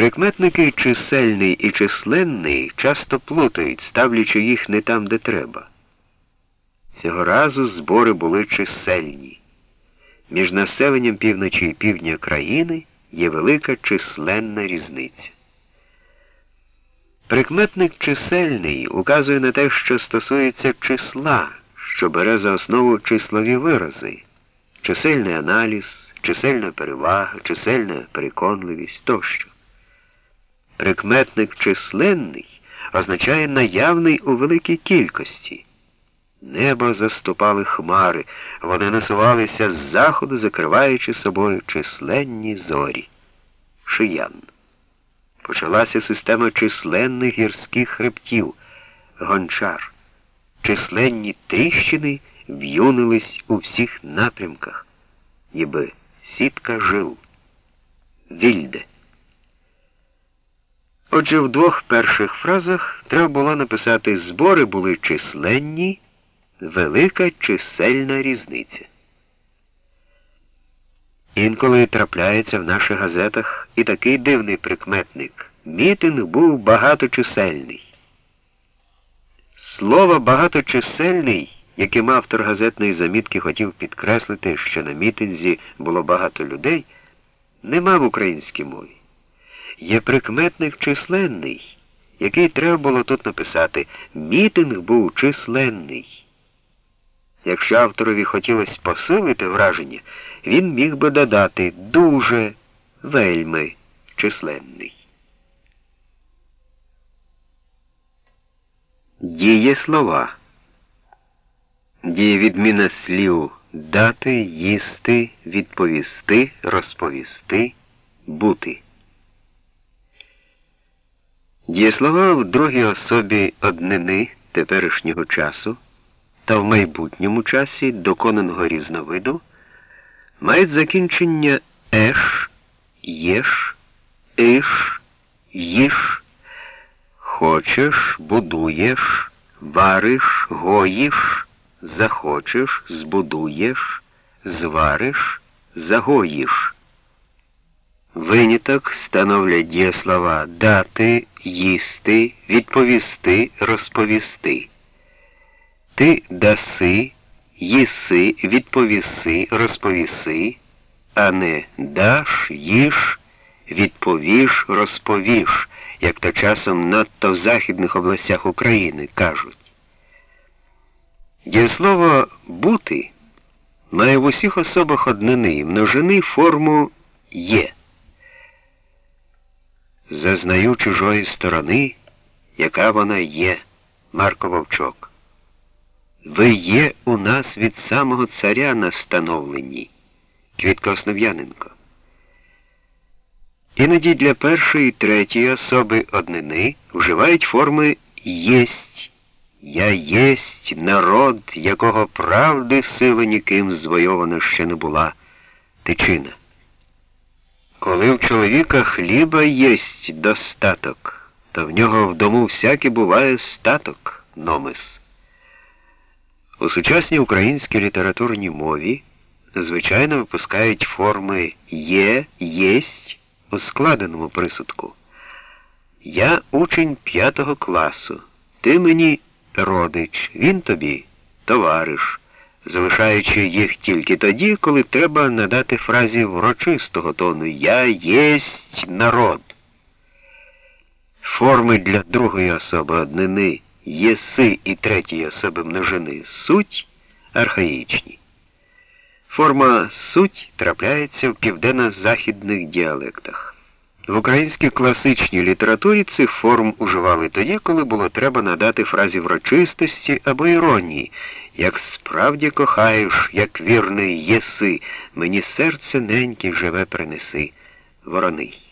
Прикметники чисельний і численний часто плутають, ставлячи їх не там, де треба. Цього разу збори були чисельні. Між населенням півночі і півдня країни є велика численна різниця. Прикметник чисельний указує на те, що стосується числа, що бере за основу числові вирази, чисельний аналіз, чисельна перевага, чисельна переконливість тощо. Прикметник численний означає наявний у великій кількості. Небо заступали хмари, вони насувалися з заходу, закриваючи собою численні зорі. Шиян. Почалася система численних гірських хребтів, гончар. Численні тріщини в'юнились у всіх напрямках, ніби сітка жил. Вільде. Отже, в двох перших фразах треба було написати збори були численні, велика чисельна різниця. Інколи трапляється в наших газетах і такий дивний прикметник. Мітинг був багаточисельний. Слово багаточисельний, яким автор газетної замітки хотів підкреслити, що на мітинзі було багато людей, нема в українській мові. Є прикметник численний, який треба було тут написати Мітинг був численний. Якщо авторові хотілося посилити враження, він міг би додати дуже, вельми численний. Діє слова. Дієвідміна слів дати, їсти, відповісти, розповісти, бути. Дієслова в другій особі однини теперішнього часу та в майбутньому часі доконаного різновиду мають закінчення еш, єш, иш, їш, хочеш, будуєш, вариш, гоїш, захочеш, збудуєш, звариш, загоїш. Виняток становлять дієслова дати, їсти, відповісти, розповісти. Ти даси, їси, відповіси, розповіси, а не даш, їж, відповіш, розповіш, як то часом надто в західних областях України кажуть. Дієслово бути має в усіх особах однини множини форму є. Зазнаю чужої сторони, яка вона є, Марко Вовчок. Ви є у нас від самого царя настановлені, Квітко Основ'яненко. Іноді для першої і третьої особи однини вживають форми єсть. Я єсть народ, якого правди сила ніким звойована ще не була. Тичина. Коли в чоловіка хліба єсть достаток, то в нього в дому всякий буває статок, номис. У сучасній українській літературній мові звичайно випускають форми є, єсть у складеному присудку. Я учень п'ятого класу, ти мені родич, він тобі товариш залишаючи їх тільки тоді, коли треба надати фразі врочистого тону Я єсть народ. Форми для другої особи однини єси і третьої особи множини суть архаїчні. Форма суть трапляється в південно-західних діалектах. В українській класичній літературі цих форм уживали тоді, коли було треба надати фразі врочистості або іронії, як справді кохаєш, як вірний єси, мені серце неньке живе принеси, вороний.